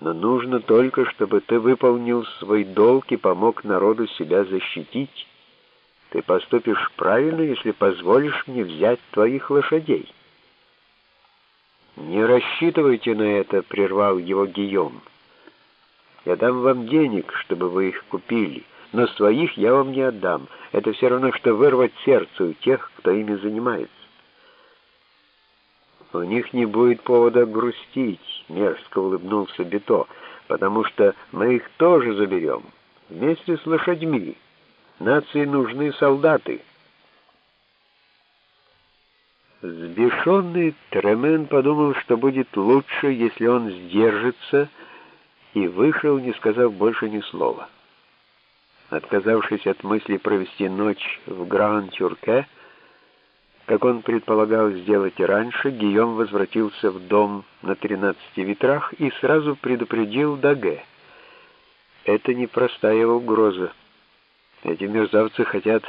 Но нужно только, чтобы ты выполнил свой долг и помог народу себя защитить. Ты поступишь правильно, если позволишь мне взять твоих лошадей». «Не рассчитывайте на это», — прервал его Гийом. «Я дам вам денег, чтобы вы их купили, но своих я вам не отдам. Это все равно, что вырвать сердце у тех, кто ими занимается». «У них не будет повода грустить», — мерзко улыбнулся Бето, «потому что мы их тоже заберем, вместе с лошадьми. Нации нужны солдаты». Сбешенный Тремен подумал, что будет лучше, если он сдержится, и вышел, не сказав больше ни слова. Отказавшись от мысли провести ночь в Гран-Тюрке, как он предполагал сделать и раньше, Гийом возвратился в дом на тринадцати ветрах и сразу предупредил Даге. Это непростая угроза. Эти мерзавцы хотят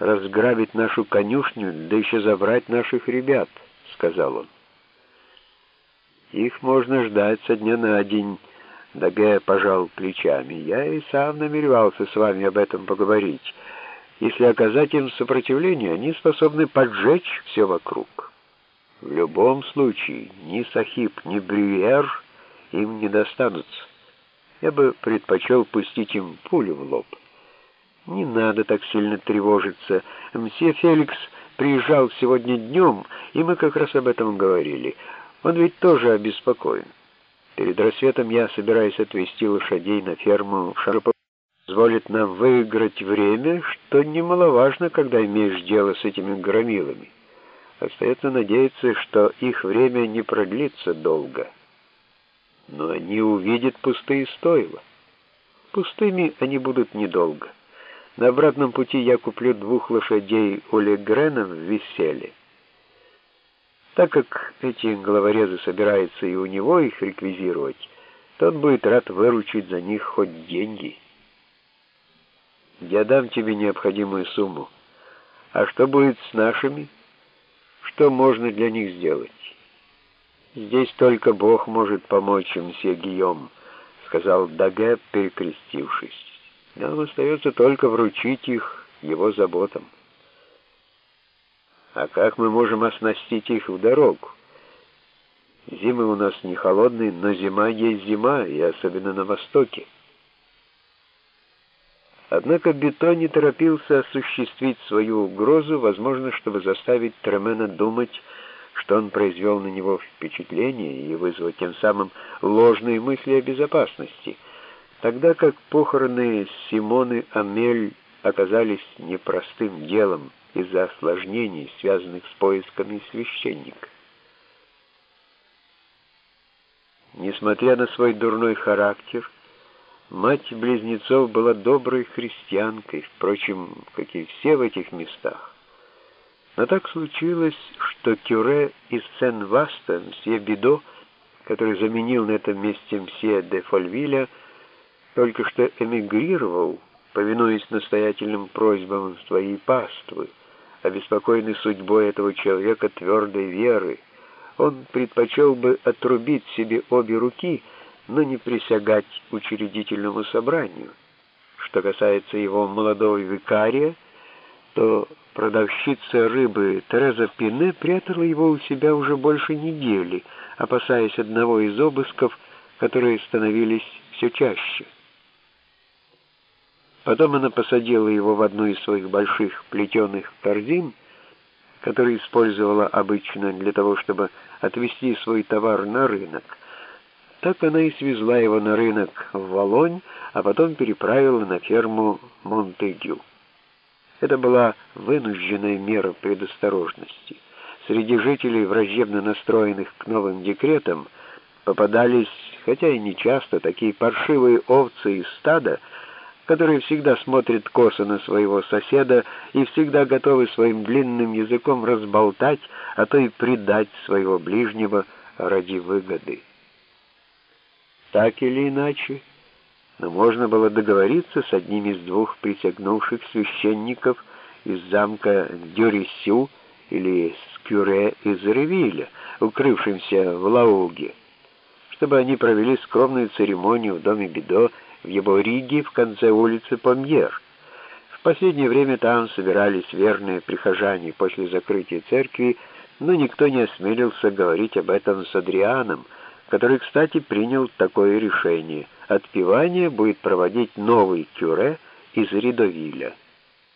разграбить нашу конюшню, да еще забрать наших ребят», — сказал он. «Их можно ждать со дня на день», — Даге пожал плечами. «Я и сам намеревался с вами об этом поговорить. Если оказать им сопротивление, они способны поджечь все вокруг. В любом случае, ни Сахиб, ни Брюер им не достанутся. Я бы предпочел пустить им пулю в лоб». Не надо так сильно тревожиться. Мсье Феликс приезжал сегодня днем, и мы как раз об этом говорили. Он ведь тоже обеспокоен. Перед рассветом я собираюсь отвезти лошадей на ферму Шарпов. Позволит нам выиграть время, что немаловажно, когда имеешь дело с этими громилами. Остается надеяться, что их время не продлится долго. Но они увидят пустые стойла. Пустыми они будут недолго. На обратном пути я куплю двух лошадей у Легрена в Веселе. Так как эти головорезы собираются и у него их реквизировать, тот будет рад выручить за них хоть деньги. Я дам тебе необходимую сумму. А что будет с нашими? Что можно для них сделать? Здесь только Бог может помочь им, мсье Гийом, сказал Даге, перекрестившись. Нам остается только вручить их его заботам. А как мы можем оснастить их в дорогу? Зимы у нас не холодные, но зима есть зима, и особенно на востоке. Однако Бето не торопился осуществить свою угрозу, возможно, чтобы заставить Тремена думать, что он произвел на него впечатление и вызвать тем самым ложные мысли о безопасности — Тогда как похороны Симоны Амель оказались непростым делом из-за осложнений, связанных с поисками священника. Несмотря на свой дурной характер, мать близнецов была доброй христианкой, впрочем, как и все в этих местах. Но так случилось, что Кюре из Сен-Васта, мсье Бидо, который заменил на этом месте мсье де Фольвиля, только что эмигрировал, повинуясь настоятельным просьбам своей паствы, обеспокоенный судьбой этого человека твердой веры, он предпочел бы отрубить себе обе руки, но не присягать учредительному собранию. Что касается его молодого викария, то продавщица рыбы Тереза Пине прятала его у себя уже больше недели, опасаясь одного из обысков, которые становились все чаще. Потом она посадила его в одну из своих больших плетеных корзин, которые использовала обычно для того, чтобы отвезти свой товар на рынок. Так она и свезла его на рынок в Волонь, а потом переправила на ферму Монтегю. Это была вынужденная мера предосторожности. Среди жителей, враждебно настроенных к новым декретам, попадались, хотя и не часто, такие паршивые овцы из стада, которые всегда смотрят косо на своего соседа и всегда готовы своим длинным языком разболтать, а то и предать своего ближнего ради выгоды. Так или иначе, но можно было договориться с одним из двух присягнувших священников из замка Дюрисю или с кюре из Ревиля, укрывшимся в Лауге чтобы они провели скромную церемонию в доме Бидо в его Риге в конце улицы Помьер. В последнее время там собирались верные прихожане после закрытия церкви, но никто не осмелился говорить об этом с Адрианом, который, кстати, принял такое решение. Отпевание будет проводить новый кюре из Ридовиля.